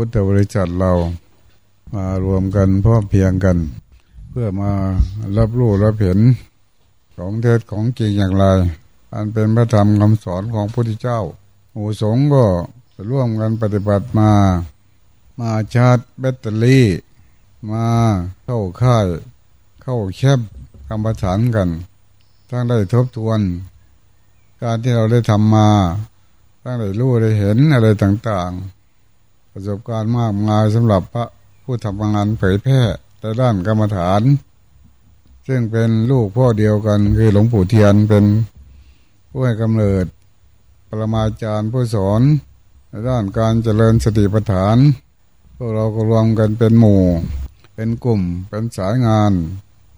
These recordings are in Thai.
พุทธบริษัทเรามารวมกันพ่อเพียงกัน เพื่อมารับรู้รับเห็นของเทศของจริงอย่างไร อันเป็นพระธรรมคำสอนของพระพุทธเจ้าหมู่สงฆ์ก็ร่วมกันปฏิบัติมา มาชาร์จแบตเตอรี่ มาเข้าค่าย เข้าแคบกรรมฐานกันทั้งได้ทบทวน การที่เราได้ทำมาทั้งได้รู้ได้เห็นอะไรต่างๆ ประสบการณ์มากมายสำหรับพระผู้ทำงานเผยแพร่ในด้านกรรมฐาน ซึ่งเป็นลูกพ่อเดียวกันคือหลวงปู่เทียนเป็นผู้ให้กำเนิด ปรมาจารย์ผู้สอนในด้านการเจริญสติปัฏฐาน พวกเราก็รวมกันเป็นหมู่ เป็นกลุ่ม เป็นสายงาน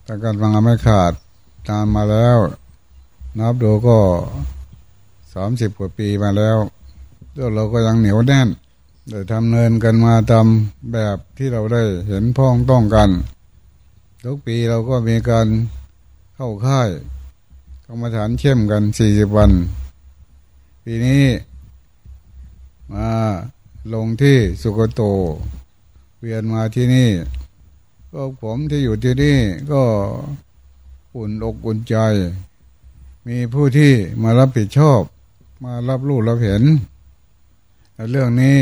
แต่การฟังไม่ขาดนานมาแล้ว นับดูก็สามสิบกว่าปีมาแล้วแล้วเราก็ยังเหนียวแน่น ได้ทำเนินกันมาตามแบบที่เราได้เห็นพ้องต้องกันทุกปีเราก็มีการเข้าค่ายกรรมฐานเข้มกันสี่สิบวัน ปีนี้มาลงที่สุกโต เวียนมาที่นี่ ก็ผมที่อยู่ที่นี่ก็อุ่นอกอุ่นใจ มีผู้ที่มารับผิดชอบ มารับรู้รับเห็น เรื่องนี้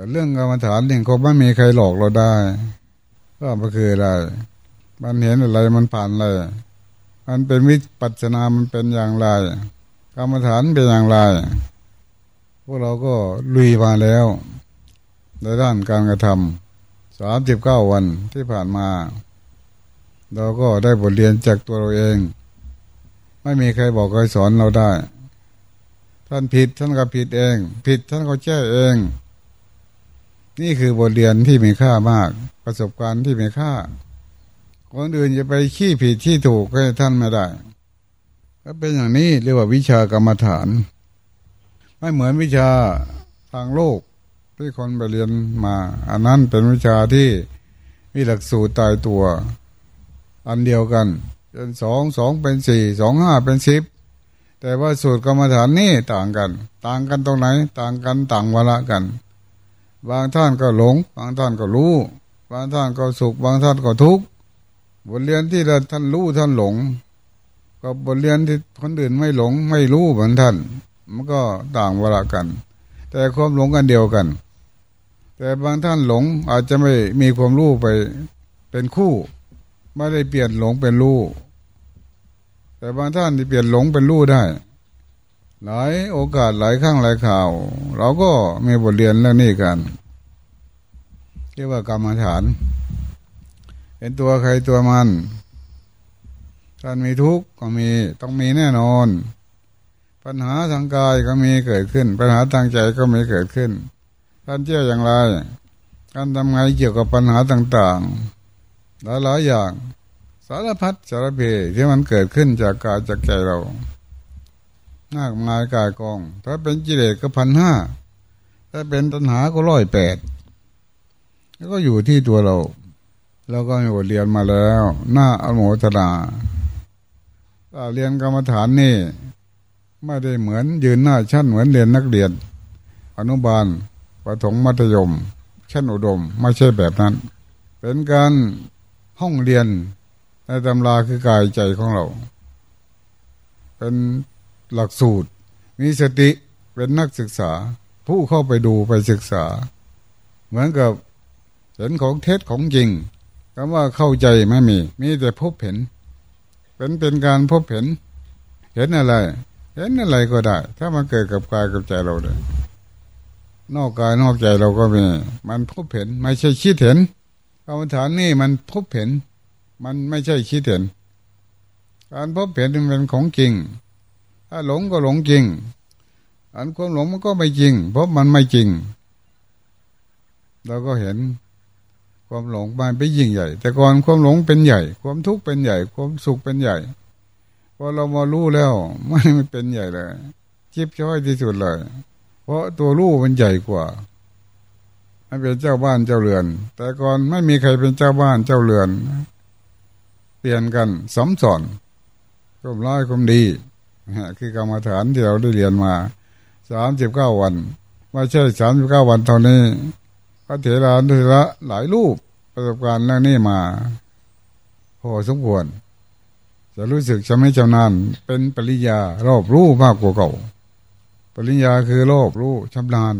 แต่เรื่องกรรมฐานนี่ก็ไม่มีใครหลอกเราได้ก็มันคืออะไรมันเห็นอะไรมันผ่านอะไรมันเป็นวิปัสนามันเป็นอย่างไรกรรมฐานเป็นอย่างไร พวกเราก็ลุยมาแล้ว ในด้านการกระทำสามสิบเก้าวันที่ผ่านมา เราก็ได้บทเรียนจากตัวเราเอง ไม่มีใครบอกใครสอนเราได้ ท่านผิดท่านก็ผิดเอง ผิดท่านก็แก้เอง นี่คือบทเรียนที่มีค่ามาก ประสบการณ์ที่มีค่า คนอื่นจะไปขี้ผิดที่ถูกให้ท่านไม่ได้ก็เป็นอย่างนี้เรียกว่าวิชากรรมฐาน ไม่เหมือนวิชาทางโลกที่คนไปเรียนมา อันนั้นเป็นวิชาที่มีหลักสูตรตายตัว อันเดียวกันเป็นสองสองเป็นสี่สองห้าเป็นสิบแต่ว่าสูตรกรรมฐานนี่ต่างกัน ต่างกันตรงไหน ต่างกันต่างวละกัน บางท่านก็หลง บางท่านก็รู้ บางท่านก็สุข บางท่านก็ทุกข์บทเรียนที่ท่านรู้ท่านหลง กับบทเรียนที่คนอื่นไม่หลงไม่รู้เหมือนท่าน มันก็ต่างเวลากัน แต่ความหลงกันเดียวกัน แต่บางท่านหลงอาจจะไม่มีความรู้ไปเป็นคู่ ไม่ได้เปลี่ยนหลงเป็นรู้แต่บางท่านที่เปลี่ยนหลงเป็นรู้ได้ หลายโอกาสหลายครั้งหลายข่าว เราก็มีบทเรียนเรื่องนี้กันเรียกว่ากรรมฐาน เป็นตัวใครตัวมันท่านมีทุกข์ก็มีต้องมีแน่นอน ปัญหาทางกายก็มีเกิดขึ้น ปัญหาทางใจก็มีเกิดขึ้น ท่านเชื่ออย่างไรการทำไงเกี่ยวกับปัญหาต่างๆหลายๆอย่าง สารพัดสารเพที่มันเกิดขึ้นจากกายจากใจเรา หน้ามายกายกอง ถ้าเป็นกิเลสก็พันห้าถ้าเป็นตัณหาก็ร้อยแปดแล้วก็อยู่ที่ตัวเรา แล้วก็มีบทเรียนมาแล้ว หน้าอโมทนาเรียนกรรมฐานนี่ ไม่ได้เหมือนยืนหน้าชั้นเหมือนเรียนนักเรียน อนุบาลประถมมัธยม ชั้นอุดม ไม่ใช่แบบนั้น เป็นการห้องเรียนในตำราคือกายใจของเรา เป็น หลักสูตร มีสติเป็นนักศึกษา ผู้เข้าไปดูไปศึกษา เหมือนกับเห็นของเท็จของจริงคำว่าเข้าใจไม่มี มีแต่พบเห็น เป็นเป็นการพบเห็น เห็นอะไร เห็นอะไรก็ได้ ถ้ามันเกิดกับกายกับใจเราเลยนอกกายนอกใจเราก็มี มันพบเห็น ไม่ใช่คิดเห็นกรรมฐานนี่มันพบเห็น มันไม่ใช่คิดเห็น การพบเห็นมันเป็นของจริง ถ้าหลงก็หลงจริง อันความหลงมันก็ไม่จริง เพราะมันไม่จริง เราก็เห็นความหลงมันเป็นยิ่งใหญ่ แต่ก่อนความหลงเป็นใหญ่ ความทุกข์เป็นใหญ่ ความสุขเป็นใหญ่พอเรามารู้แล้วไม่เป็นใหญ่เลยจิบช้อยที่สุดเลย เพราะตัวรู้มันใหญ่กว่ามันเป็นเจ้าบ้านเจ้าเรือน แต่ก่อนไม่มีใครเป็นเจ้าบ้านเจ้าเรือน เปลี่ยนกันสมสอนความร้ายความดี คือกรรมฐานที่เราได้เรียนมาสามสิบเก้าวันไม่ใช่สามสิบเก้าวันเท่านี้ระเถราเถระหลายรูปประสบการณ์เรื่องนี้มาพอสมควรจะรู้สึกจะไม่จำนานเป็นปริยารอบรู้มากกว่าเก่า ปริญญาคือรอบรู้ชำนาญ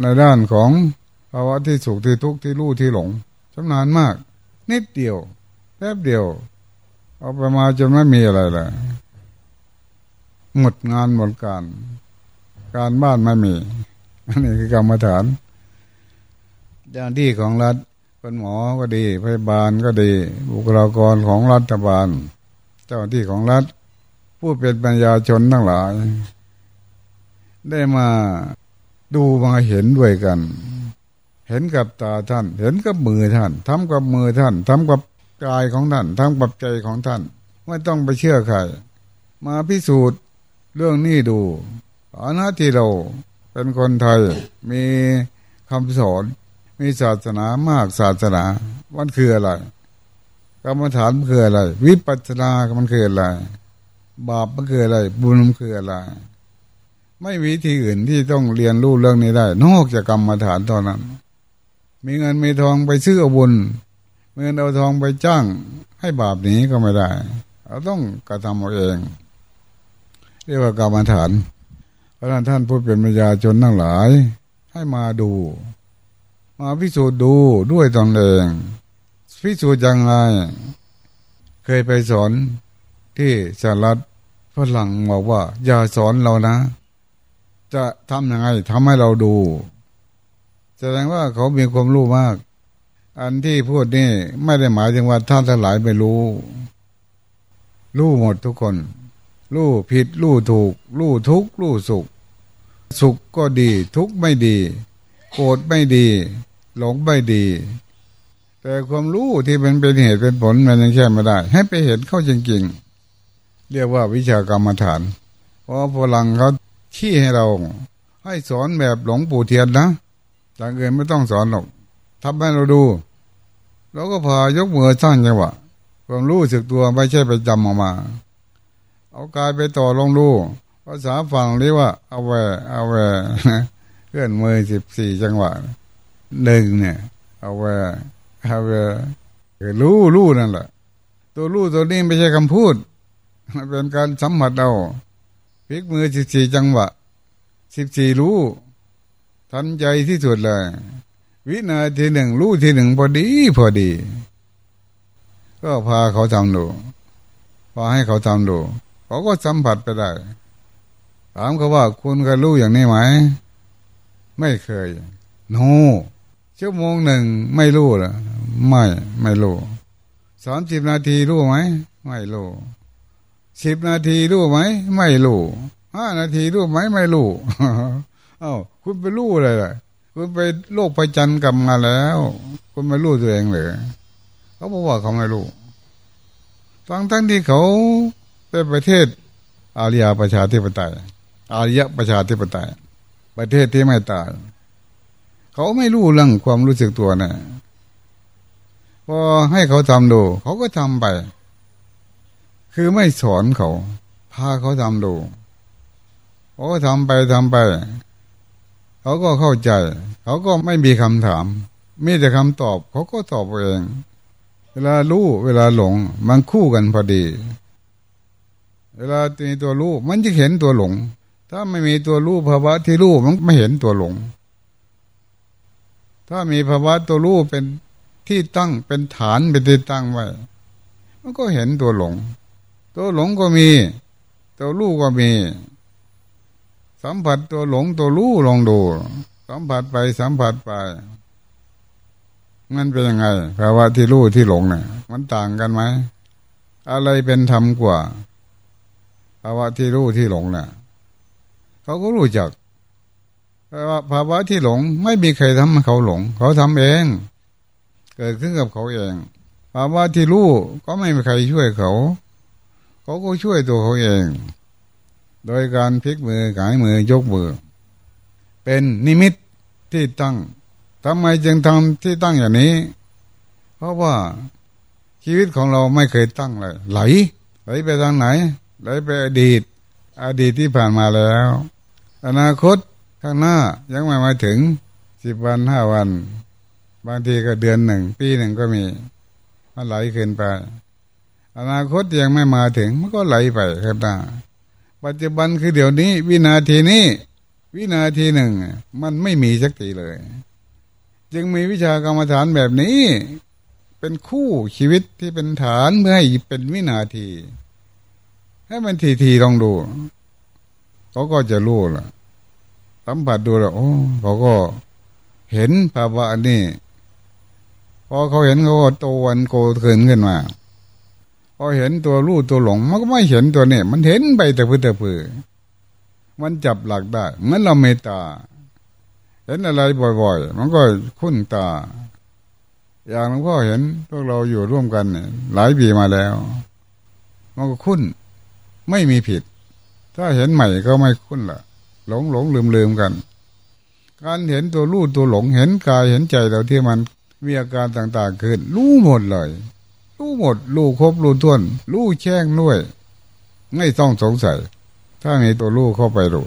ในด้านของภาวะที่สุขที่ทุกข์ที่รู้ที่หลงชำนาญมาก นิดเดียวแป๊บเดียว เอาไปมาจนไม่มีอะไรเลย หมดงานหมดการ การบ้านไม่มีอันนี้คือกรรมฐานเจ้าที่ของรัฐเป็นหมอก็ดีพยาบาลก็ดี บุคลากรของรัฐบาล เจ้าที่ของรัฐ ผู้เป็นปัญญาชนทั้งหลาย ได้มาดูมาเห็นด้วยกัน เห็นกับตาท่าน เห็นกับมือท่านทำกับมือท่านทำกับกายของท่านทำกับใจของท่าน ไม่ต้องไปเชื่อใคร มาพิสูจน์ เรื่องนี้ดูอาณาที่เราเป็นคนไทยมีคำสอน มีศาสนามากศาสนามันคืออะไรกรรมฐานมันคืออะไร วิปัสสนามันคืออะไร บาปมันคืออะไร บุญมันคืออะไร ไม่มีที่อื่นที่ต้องเรียนรู้เรื่องนี้ได้ นอกจากกรรมฐานเท่านั้น มีเงินมีทองไปซื้ออาบุญเงินเอาทองไปจ้าง ให้บาปนี้ก็ไม่ได้ เราต้องกระทำเอาเอง เรียกว่ากรรมฐาน เพราะนั้นท่านผู้เป็นปัญญาชนทั้งหลาย ให้มาดู มาพิสูจน์ดูด้วยตนเองพิสูจน์ยังไง เคยไปสอนที่สหรัฐฝรั่งบอกว่า อย่าสอนเรานะ จะทำยังไงทำให้เราดู แสดงว่าเขามีความรู้มาก อันที่พูดนี่ไม่ได้หมายถึงว่าท่านทั้งหลายไม่รู้ รู้หมดทุกคน รู้ผิดรู้ถูก รู้ทุกรู้สุข สุขก็ดี ทุกไม่ดี โกรธไม่ดี หลงไม่ดี แต่ความรู้ที่เป็นเป็นเหตุเป็นผลมันยังแค่ไม่ได้ ให้ไปเห็นเข้าจริงๆ เรียกว่าวิชากรรมฐาน เพราะพลังเขาขี้ให้เรา ให้สอนแบบหลงปู่เทียนนะจางเกินไม่ต้องสอนหรอกทำให้เราดูเราก็พายกมือสร้างจังหวะความรู้สึกตัวไม่ใช่ไปจำออกมา เอากายไปต่อลงดูภาษาฝั่งเรียกว่า เอาแวเอาแวเคลื่อนมือสิบสี่จังหวะหนึ่งเนี่ย เอาไว้เอาไว้รู้รู้นั่นแหละตัวรู้ตัวนี้ไม่ใช่คำพูดมันเป็นการสัมผัสเอาพลิกมือสิบสี่จังหวะสิบสี่รู้ทันใจที่สุดเลย วินาทีหนึ่งรู้ทีหนึ่งพอดีพอดี ก็พาเขาทำดูพาให้เขาทำดู เขาก็สัมผัสไปได้ ถามเขาว่าคุณเคยรู้อย่างนี้ไหม ไม่เคย โนชั่วโมงหนึ่งไม่รู้ละไม่ไม่รู้สามสิบนาทีรู้ไหม ไม่รู้สิบนาทีรู้ไหม ไม่รู้ห้านาทีรู้ไหมไม่รู้เอ้าคุณไปรู้อะไรล่ะ คุณไปโลกไปจันกลับมาแล้ว คุณไม่รู้ตัวเองเลยเขาบอกว่าเขาไม่รู้ทั้งทั้งที่เขา เป็นประเทศอาริยประชาธิปไตย อาริยประชาธิปไตย ประเทศที่ไม่ตาย เขาไม่รู้เรื่องความรู้สึกตัวนะพอให้เขาทำดู เขาก็ทำไป คือไม่สอนเขา พาเขาทำดูเขาก็ทำไปทำไป เขาก็เข้าใจ เขาก็ไม่มีคำถาม มีแต่คำตอบ เขาก็ตอบเอง เวลารู้เวลาหลง มันคู่กันพอดี เวลามีตัวรู้มันจะเห็นตัวหลง ถ้าไม่มีตัวรู้ภาวะที่รู้มันไม่เห็นตัวหลง ถ้ามีภาวะตัวรู้เป็นที่ตั้งเป็นฐานเป็นที่ตั้งไว้ มันก็เห็นตัวหลง ตัวหลงก็มี ตัวรู้ก็มี สัมผัสตัวหลงตัวรู้ลองดู สัมผัสไปสัมผัสไปมันเป็นยังไงภาวะที่รู้ที่หลงเนี่ยมันต่างกันไหม อะไรเป็นธรรมกว่า ภาวะที่รู้ที่หลงนี่ยเขาก็รู้จักภาวะที่หลง ไม่มีใครทำให้เขาหลง เขาทำเอง เกิดขึ้นกับเขาเองภาวะที่รู้ก็ไม่มีใครช่วยเขา เขาก็ช่วยตัวเขาเอง โดยการพลิกมือขายมือยกมือ เป็นนิมิตที่ตั้งทำไมจึงทำที่ตั้งอย่างนี้ เพราะว่าชีวิตของเราไม่เคยตั้งเลยไหลไหลไปทางไหน ไหลไปอดีต อดีตที่ผ่านมาแล้ว อนาคตข้างหน้ายังไม่มาถึงสิบวันห้าวัน บางทีก็เดือนหนึ่ง ปีหนึ่งก็มีมันไหลขึ้นไป อนาคตยังไม่มาถึงมันก็ไหลไปครับนาปัจจุบันคือเดี๋ยวนี้ วินาทีนี้ วินาทีหนึ่ง มันไม่มีสักทีเลย จึงมีวิชากรรมฐานแบบนี้ เป็นคู่ชีวิตที่เป็นฐานเพื่อให้เป็นวินาที ให้มันทีทีลองดู เขาก็จะรู้ล่ะสัมผัสดูแล้วโอ้เขาก็เห็นภาวะนี้พอเขาเห็นเขาก็โตวันโกเกินขึ้นมาพอเห็นตัวรู้ตัวหลง มันก็ไม่เห็นตัวเนี่ย มันเห็นไปแต่พื้นแต่พื้นมันจับหลักได้เหมือนเราเมตตา เห็นอะไรบ่อยๆ มันก็คุ้นตา อย่างหลวงพ่อเห็นพวกเราอยู่ร่วมกันหลายปีมาแล้ว มันก็คุ้น ไม่มีผิด ถ้าเห็นใหม่ก็ไม่คุ้นละหลงหลงลืมลืมกัน การเห็นตัวรู้ตัวหลงเห็นกายเห็นใจเราที่มันมีอาการต่างๆขึ้นรู้หมดเลย รู้หมด รู้ครบรู้ท้วน รู้แช่งด้วย ไม่ต้องสงสัย ถ้ามีตัวรู้เข้าไปรู้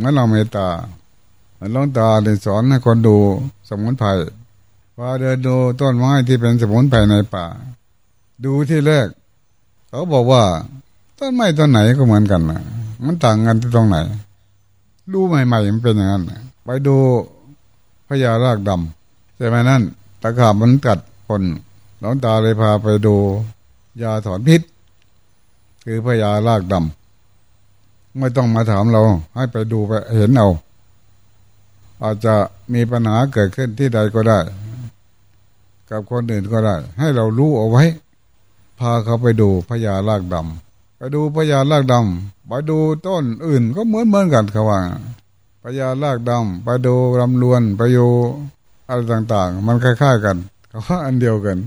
งั้นเราเมตตาหลวงตาได้สอนให้คนดูสมุนไพรพาเดินดูต้นไม้ที่เป็นสมุนไพรในป่า ดูที่แรก เขาบอกว่า ต้นไม้ต้นไหนก็เหมือนกันนะมันต่างกันที่ตรงไหน ดูใหม่ๆมันเป็นอย่างนั้นไปดูพญารากดำใช่ไหมนั่นตะขาบมันกัดคนหลวงตาเลยพาไปดู ยาถอนพิษ คือพญารากดำไม่ต้องมาถามเรา ให้ไปดูไปเห็นเอาอาจจะมีปัญหาเกิดขึ้นที่ใดก็ได้ กับคนอื่นก็ได้ ให้เรารู้เอาไว้ พาเขาไปดูพญารากดำ ไปดูพญารากดำไปดูต้นอื่นก็เหมือนเหมือนกันเขาว่าพญารากดำไปดูลำลวนไปดูอะไรต่างๆ มันคล้ายๆกัน เขาว่าอันเดียวกัน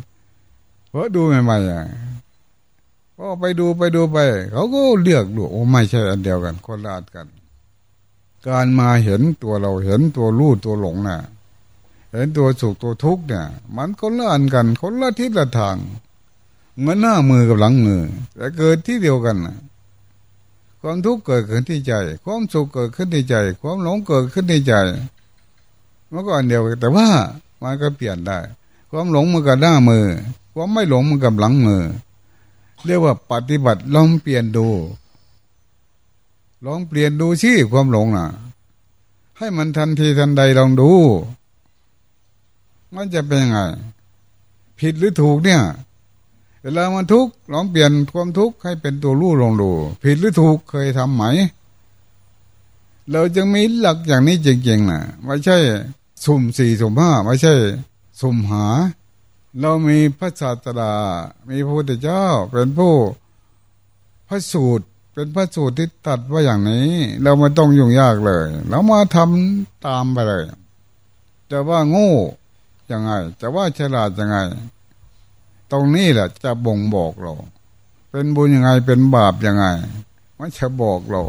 เพราะดูใหม่ๆอะพอไปดูไปดูไป เขาก็เลือกดูโอ้ไม่ใช่อันเดียวกัน คนละอันกัน การมาเห็นตัวเราเห็นตัวรู้ตัวหลงน่ะเห็นตัวสุขตัวทุกข์เนี่ย มันคนละอันกันคนละทิศละทาง เหมือนหน้ามือกับหลังมือ แต่เกิดที่เดียวกันนะความทุกข์เกิดขึ้นที่ใจ ความสุขเกิดขึ้นที่ใจ ความหลงเกิดขึ้นที่ใจมันก็อันเดียวกันแต่ว่ามันก็เปลี่ยนได้ ความหลงมันกับหน้ามือ ความไม่หลงมันกับหลังมือ เรียกว่าปฏิบัติลองเปลี่ยนดู ลองเปลี่ยนดูชี่ความหลงน่ะ ให้มันทันทีทันใดลองดู มันจะเป็นยังไง ผิดหรือถูกเนี่ย เวลามันทุกข์ลองเปลี่ยนความทุกข์ให้เป็นตัวรู้ลองดู ผิดหรือถูกเคยทำไหม เราจึงมีหลักอย่างนี้จริงๆนะไม่ใช่ สุ่มสี่สุ่มห้าไม่ใช่ สุ่มหา เรามีพระศาสดา มีพระพุทธเจ้า เป็นผู้พระสูตรเป็นพระสูตรที่ตัดว่าอย่างนี้ เราไม่ต้องยุ่งยากเลยเรามาทำตามไปเลยจะว่าโง่ยังไง จะว่าฉลาดยังไง ตรงนี้แหละจะบ่งบอกเรา เป็นบุญยังไงเป็นบาปยังไง มันจะบอกเรา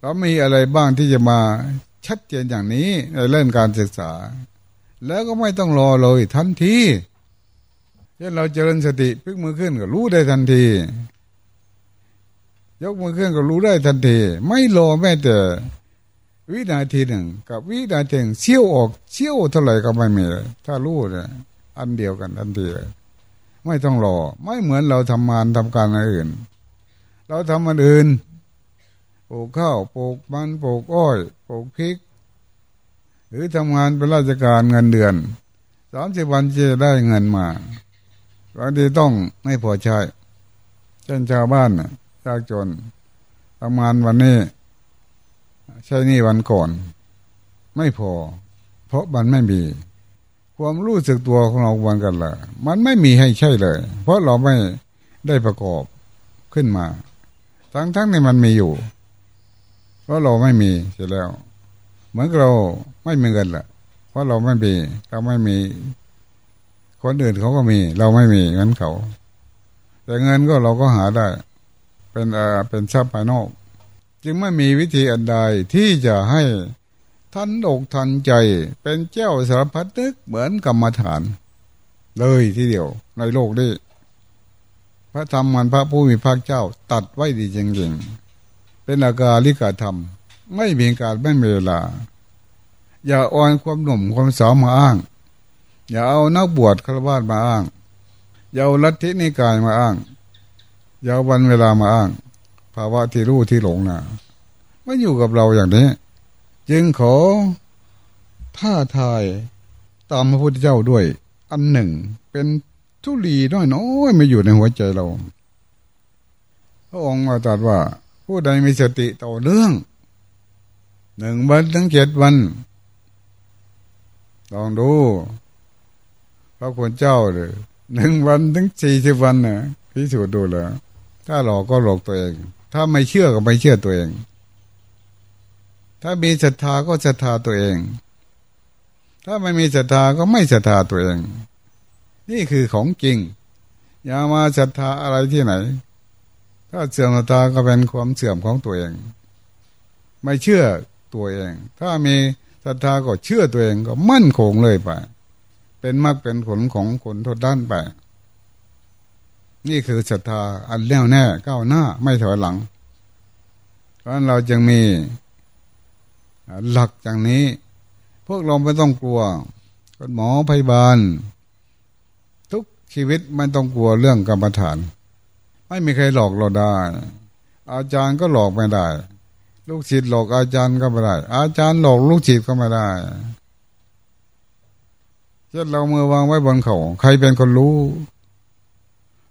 เรามีอะไรบ้างที่จะมาชัดเจนอย่างนี้ในเรื่องการศึกษา แล้วก็ไม่ต้องรอเลยทันทีเช่นเราเจริญสติพึกมือขึ้นก็รู้ได้ทันที ยกมือขึ้นก็รู้ได้ทันที ไม่รอแม้แต่วินาทีหนึ่ง กับวินาทีหนึ่งเชี่ยวออกเชี่ยวเท่าไหร่ก็ไม่มีถ้ารู้เนี่ย อันเดียวกันทันทีเลยไม่ต้องรอ ไม่เหมือนเราทำงานทำการอื่น เราทำมันอื่นปลูกข้าวปลูกมันปลูกอ้อยปลูกพริก หรือทำงานเป็นราชการเงินเดือนสามสิบวันจะได้เงินมาบางทีต้องไม่พอใช้เช่นชาวบ้านยากจนทำงานวันนี้ ใช่นี่วันก่อน ไม่พอ เพราะมันไม่มี ความรู้สึกตัวของเราวันกันละมันไม่มีให้ใช่เลย เพราะเราไม่ได้ประกอบขึ้นมา ทั้งทั้งนี้มันมีอยู่ เพราะเราไม่มีเสร็จแล้ว เหมือนเราไม่มีเงินละเพราะเราไม่มีเราไม่มี คนอื่นเขาก็มี เราไม่มีเงินเขา แต่เงินก็เราก็หาได้ เป็นเอ่อเป็นทรัพย์ภายนอก จึงไม่มีวิธีอันใดที่จะให้ ทันอกทันใจเป็นเจ้าสารพัดนึกเหมือนกรรมฐาน เลยทีเดียวในโลกนี้พระธรรมมันพระผู้มีพระเจ้าตัดไว้ดีจริงๆ เป็นอาการลิกาธรรม ไม่มีการไม่มีเวลา อย่าอ่อนความหนุ่มความสาวมาอ้าง อย่าเอานักบวชฆราวาสมาอ้าง อย่าเอาลัทธินิกายมาอ้าง อย่าเอาวันเวลามาอ้าง ภาวะที่รู้ที่หลงนะไม่อยู่กับเราอย่างนี้ จึงขอท่าทายตามพระพุทธเจ้าด้วย อันหนึ่ง เป็นทุลีน้อยน้อยมาอยู่ในหัวใจเรา พระองค์มาตรัสว่า ผู้ใดมีสติต่อเรื่องหนึ่งวันทั้งเจ็ดวัน ลองดู พระคุณเจ้าเลยหนึ่งวันถึงสี่สิบวันนะพิสูจน์ดูแล้ว ถ้าหลอกก็หลอกตัวเอง ถ้าไม่เชื่อก็ไม่เชื่อตัวเอง ถ้ามีศรัทธาก็ศรัทธาตัวเอง ถ้าไม่มีศรัทธาก็ไม่ศรัทธาตัวเอง นี่คือของจริง อย่ามาศรัทธาอะไรที่ไหน ถ้าเสื่อมศรัทธาก็เป็นความเสื่อมของตัวเอง ไม่เชื่อตัวเอง ถ้ามีศรัทธาก็เชื่อตัวเองก็มั่นคงเลยไป เป็นมากเป็นผลของคนทุกด้านไป นี่คือศรัทธาอันแน่วแน่ก้าวหน้าไม่ถอยหลัง เพราะเราจึงมี หลักอย่างนี้ พวกเราไม่ต้องกลัวคุณหมอพยาบาล ทุกชีวิตไม่ต้องกลัวเรื่องกรรมฐาน ไม่มีใครหลอกเราได้ อาจารย์ก็หลอกไม่ได้ ลูกศิษย์หลอกอาจารย์ก็ไม่ได้ อาจารย์หลอกลูกศิษย์ก็ไม่ได้เช่นเรามือวางไว้บนเขาใครเป็นคนรู้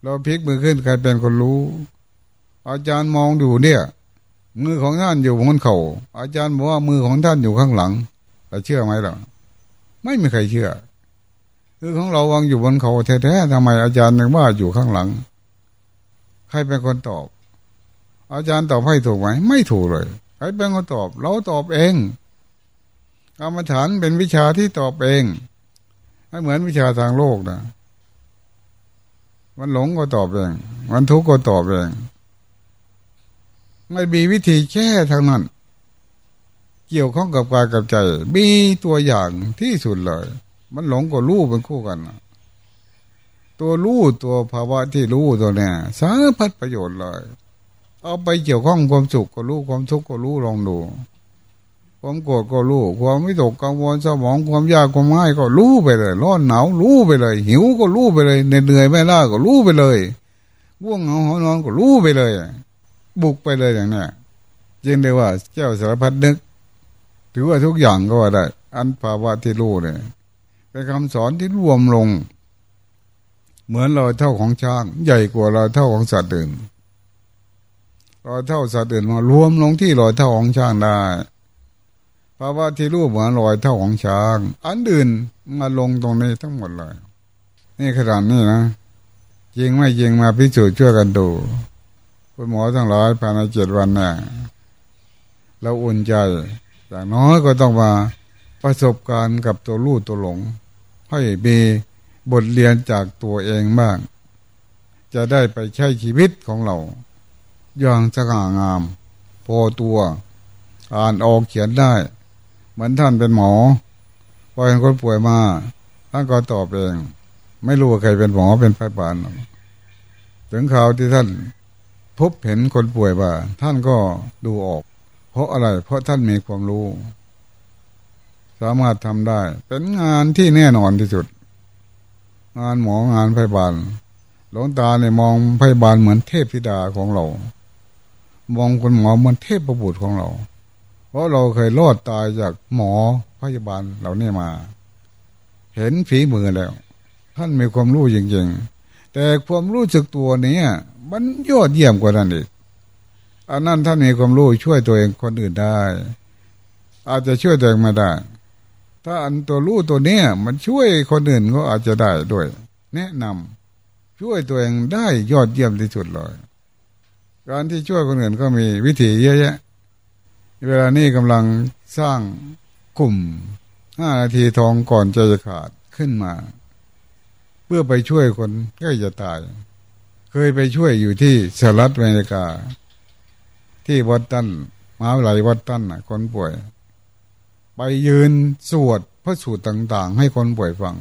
เราพลิกมือขึ้นใครเป็นคนรู้ อาจารย์มองดูเนี่ย มือของท่านอยู่บนเขาอาจารย์บอกว่ามือของท่านอยู่ข้างหลังแต่เชื่อไหมล่ะ ไม่มีใครเชื่อ คือของเราวางอยู่บนเขาแท้ๆทำไมอาจารย์นึกว่าอยู่ข้างหลัง ใครเป็นคนตอบ อาจารย์ตอบให้ถูกไหมไม่ถูกเลย ใครเป็นคนตอบ เราตอบเองกรรมฐานเป็นวิชาที่ตอบเองไม่เหมือนวิชาทางโลกนะมันหลงก็ตอบเอง มันทุกข์ก็ตอบเอง ไม่มีวิธีแค่ทางนั้น เกี่ยวข้องกับกายกับใจ มีตัวอย่างที่สุดเลย มันหลงกับรู้เป็นคู่กัน ตัวรู้ตัวภาวะที่รู้ตัวเนี้ยสารพัดประโยชน์เลย เอาไปเกี่ยวข้องความสุขก็รู้ความทุกข์ก็รู้ลองดูความโกรธก็รู้ความไม่ตกกังวลสมองความยากความง่ายก็รู้ไปเลยร้อนหนาวรู้ไปเลย หิวก็รู้ไปเลยเหนื่อยไม่ล่าก็รู้ไปเลยง่วงเหงาหอนอนก็รู้ไปเลย บุกไปเลยอย่างนี้จึงได้ว่าเจ้าสารพัดนึก ถือว่าทุกอย่างก็ว่าได้ อันภาวะที่รู้เนี่ยเป็นคำสอนที่รวมลง เหมือนเราเท่าของช้าง ใหญ่กว่าเราเท่าของสัตว์อื่นรอยเท่าสัตว์อื่นมารวมลงที่รอยเท่าของช้างได้ภาวะที่รูปเหมือนรอยเท่าของช้าง อันอื่นมาลงตรงนี้ทั้งหมดเลย นี่ขนาดนี้นะจริงไม่จริงมาพิสูจน์ช่วยกันดู คุณหมอทั้งหลายภายในเจ็ดวันเนี่ยเราอุ่นใจ อย่างน้อยก็ต้องมาประสบการณ์กับตัวรู้ตัวหลง ให้มีบทเรียนจากตัวเองบ้าง จะได้ไปใช้ชีวิตของเรา อย่างสง่างาม พอตัวอ่านออกเขียนได้ เหมือนท่านเป็นหมอพอเห็นคนป่วยมาท่านก็ตอบเอง ไม่รู้ว่าใครเป็นหมอเป็นพยาบาลถึงข่าวที่ท่าน พบเห็นคนป่วยว่า ท่านก็ดูออก เพราะอะไร เพราะท่านมีความรู้ สามารถทำได้ เป็นงานที่แน่นอนที่สุด งานหมองานพยาบาลหลวงตาเนี่ยมองพยาบาลเหมือนเทพธิดาของเรา มองคนหมอเหมือนเทพประบุตรของเรา เพราะเราเคยรอดตายจากหมอพยาบาลเหล่านี้มา เห็นฝีมือแล้ว ท่านมีความรู้จริงๆแต่ความรู้สึกตัวนี้ มันยอดเยี่ยมกว่านั้นอีกอันนั้นท่านมีความรู้ช่วยตัวเองคนอื่นได้ อาจจะช่วยตัวเองมาได้ ถ้าอันตัวรู้ตัวเนี้ยมันช่วยคนอื่นก็อาจจะได้ด้วย แนะนำช่วยตัวเองได้ยอดเยี่ยมที่สุดเลยการที่ช่วยคนอื่นก็มีวิธีเยอะแยะ เวลานี้กำลังสร้างกลุ่มห้านาทีทองก่อนจะขาดขึ้นมา เพื่อไปช่วยคนใกล้จะตาย ยไปช่วยอยู่ที่สหรัฐอเมริกา ที่วัดตันมหาวิทยาลัยวัดตันคนป่วย ไปยืนสวดพระสูตรต่าง ๆ ให้คนป่วยฟัง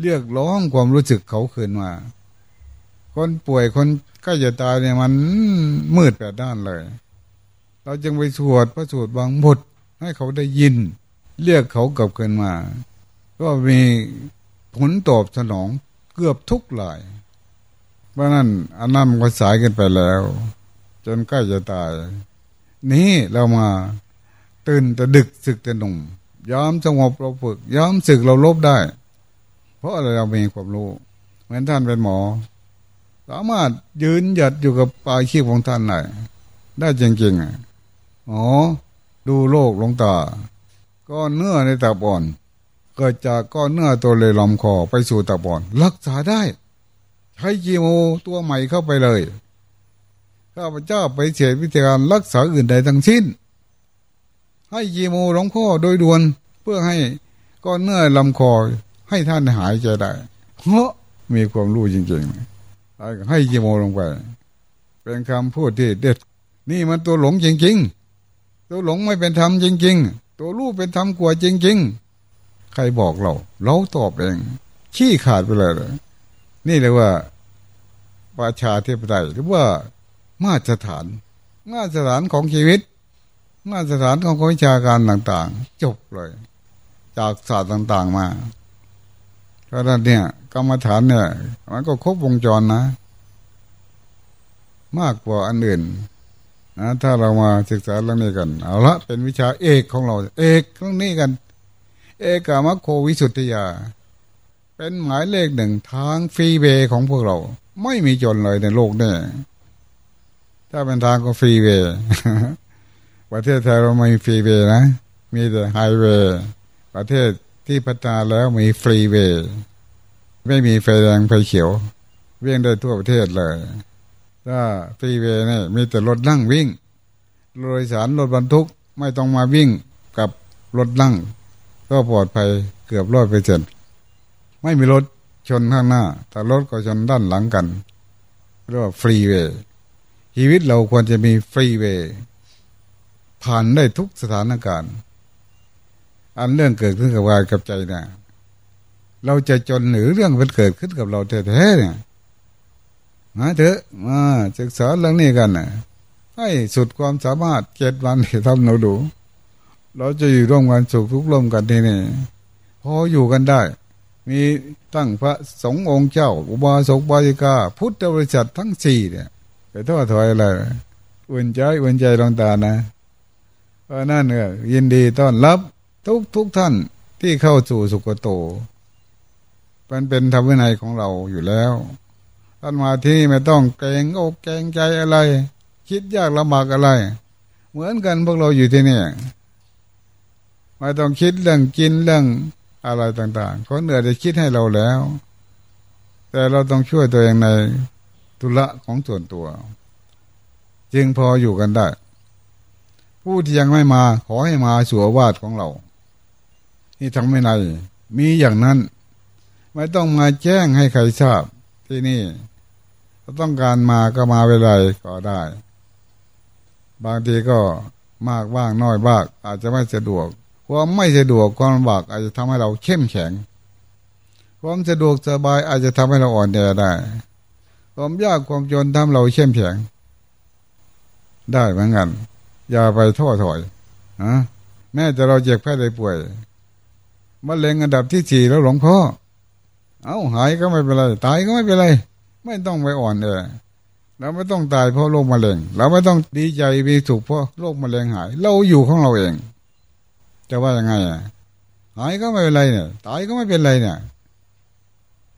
เรียกร้องความรู้สึกเขาคืนมา คนป่วยคนก็จะตายเนี่ยมันมืดแปดด้านเลย เราจึงไปสวดพระสวดบางบทให้เขาได้ยิน เรียกเขากลับคืนมา ก็มีผลตอบสนองเกือบทุกหลาย เพราะนั้นอันนั้นมันก็สายกันไปแล้ว จนใกล้จะตาย นี้เรามาตื่นแต่ดึกศึกแต่หนุ่มยอมสงบเราฝึกยอมศึกเราลบได้ เพราะอะไรเรามีความรู้เหมือนท่านเป็นหมอ สามารถยืนหยัดอยู่กับปลายขี้ของท่านได้ได้จริงๆอ๋อดูโลกลงตา ก้อนเนื้อในตาบอน เกิดจากก้อนเนื้อตัวเลยลำคอไปสู่ตาบอน รักษาได้ ใช้จีโมตัวใหม่เข้าไปเลยข้าพเจ้าไปเสียวิธีการรักษาอื่นใดทั้งสิ้น ให้จีโมหลวงพ่อโดยด่วนเพื่อให้ก้อนเนื้อลำคอให้ท่านหายใจได้เพราะมีความรู้จริงๆ ให้จีโมลงไป เป็นคำพูดที่เด็ด นี่มันตัวหลงจริงๆ ตัวหลงไม่เป็นธรรมจริง ๆ ตัวรู้เป็นธรรมกว่าจริง ๆ ใครบอกเรา เราตอบเอง ขี้ขาดไปเลยเลย นี่เลยว่าประชาธิปไตยหรือว่ามาตรฐาน มาตรฐานของชีวิต มาตรฐานของวิชาการต่างๆ จบเลย จากศาสตร์ต่าง ๆ มาเพราะนั้นเนี่ยกรรมฐานเนี่ยมันก็ครบวงจรนะ มากกว่าอันอื่นนะถ้าเรามาศึกษาเรื่องนี้กัน เอาละเป็นวิชาเอกของเรา เอกเรื่องนี้กัน เอสะ มัคโควิสุทธิยา เป็นหมายเลขหนึ่งทาง freeway ของพวกเรา ไม่มีจนเลยในโลกนี่ถ้าเป็นทางก็ freeway ประเทศไทยเราไม่มี freeway นะ มีแต่ไฮเวย์ประเทศที่พัฒนาแล้วมี freeway ไม่มีไฟแดงไฟเขียว เวี่ยงได้ทั่วประเทศเลย ถ้า freeway นี่มีแต่รถนั่งวิ่งรถโดยสารรถบรรทุกไม่ต้องมาวิ่งกับรถนั่ง ก็ปลอดภัยเกือบร้อยเปอร์เซ็นต์ ไม่มีรถชนข้างหน้า แต่รถก็ชนด้านหลังกันเรียกว่า freeway ชีวิตเราควรจะมี freeway ผ่านได้ทุกสถานการณ์ อันเรื่องเกิดขึ้นกับกายกับใจนะเราจะจนหรือเรื่องมันเกิดขึ้นกับเราแท้ๆเนี่ยมาเถอะมาศึกษาเรื่องนี้กันนะให้สุดความสามารถเจ็ดวันที่ทำเราดู เราจะอยู่ร่วมกันสุขทุกข์ร่วมกันที่นี่พออยู่กันได้ มีตั้งพระสงฆ์องค์เจ้า อุบาสกบาสิกา พุทธบริษัททั้งสี่เนี่ยไปทอดถอยอะไรอุ่นใจอุ่นใจลงตานะเพราะนั่นเนี่ยยินดีต้อนรับทุกทุกท่านที่เข้าสู่สุกโต มันเป็นธรรมวินัยของเราอยู่แล้วท่านมาที่ไม่ต้องเกรงอกเกรงใจอะไร คิดยากลำบากอะไร เหมือนกันพวกเราอยู่ที่นี่ไม่ต้องคิดเรื่องกินเรื่อง อะไรต่างๆคนเหนื่อยจะคิดให้เราแล้ว แต่เราต้องช่วยตัวเองในธุระของส่วนตัว จึงพออยู่กันได้ ผู้ที่ยังไม่มาขอให้มาสัววาดของเรา นี่ทั้งไม่ในมีอย่างนั้น ไม่ต้องมาแจ้งให้ใครทราบที่นี่ถ้าต้องการมาก็มาเวลาก็ได้ บางทีก็มากบ้างน้อยบ้างอาจจะไม่สะดวก ความไม่สะดวกความลำบากอาจจะทำให้เราเข้มแข็ง ความสะดวกสบายอาจจะทำให้เราอ่อนแอได้ความยากความจนทำเราเข้มแข็ง ได้เหมือนกัน อย่าไปท้อถอยนะแม้จะเราเจ็บแค่ได้ป่วยมะเร็งอันดับที่สี่แล้วหลวงพ่อเอาหายก็ไม่เป็นไร ตายก็ไม่เป็นไร ไม่ต้องไปอ่อนเลยเราไม่ต้องตายเพราะโรคมะเร็ง เราไม่ต้องดีใจมีสุขเพราะโรคมะเร็งหาย เราอยู่ของเราเอง จะว่ายังไงอะหายก็ไม่เป็นไรเนี่ย ตายก็ไม่เป็นไรเนี่ย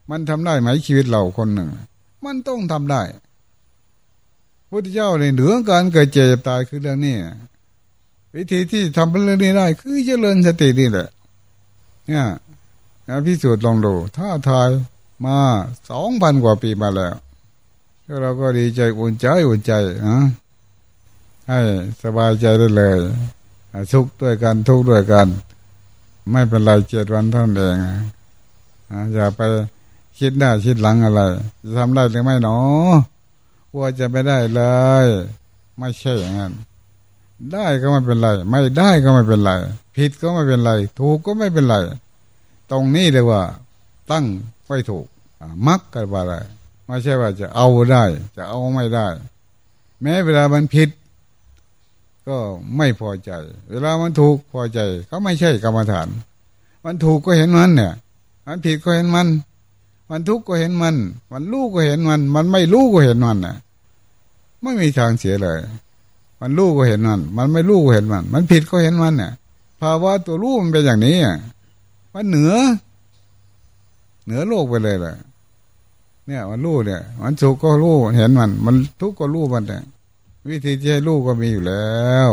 มันทำได้ไหมชีวิตเราคนหนึ่ง มันต้องทำได้พุทธเจ้าในเหนือการเกิดเจ็บตายคือเรื่องนี้วิธีที่ทำเป็นเรื่องนี้ได้ คือเจริญสตินี่แหละ เนี่ยนะพิสูจน์ลองดู ถ้าทายมาสองพันกว่าปีมาแล้วเราก็ดีใจอุ่นใจอุ่นใจนะให้สบายใจได้เลย สุขด้วยกันทุกข์ด้วยกัน ไม่เป็นไรเจ็ดวันเท่านั้นเองอย่าไปคิดหน้าคิดหลังอะไร จะทำได้หรือไม่หนอกลัวจะไม่ได้เลย ไม่ใช่อย่างนั้นได้ก็ไม่เป็นไร ไม่ได้ก็ไม่เป็นไร ผิดก็ไม่เป็นไร ถูกก็ไม่เป็นไร ตรงนี้เลยว่า ตั้งไว้ถูกมักกันว่าอะไรไม่ใช่ว่าจะเอาได้ จะเอาไม่ได้ แม้เวลามันผิด ก็ไม่พอใจ เวลามันถูกพอใจเขาไม่ใช่กรรมฐาน มันถูกก็เห็นมันเนี่ย มันผิดก็เห็นมัน มันทุกข์ก็เห็นมัน มันรู้ก็เห็นมัน มันไม่รู้ก็เห็นมันน่ะไม่มีทางเสียเลย มันรู้ก็เห็นมัน มันไม่รู้ก็เห็นมัน มันผิดก็เห็นมันเนี่ยภาวะตัวรู้มันเป็นอย่างนี้อะมันเหนือ เหนือโลกไปเลยแหละเนี่ย มันรู้เนี่ย มันสุขก็รู้เห็นมัน มันทุกข์ก็รู้มันเนี่ย วิธีที่ให้ลูกก็มีอยู่แล้ว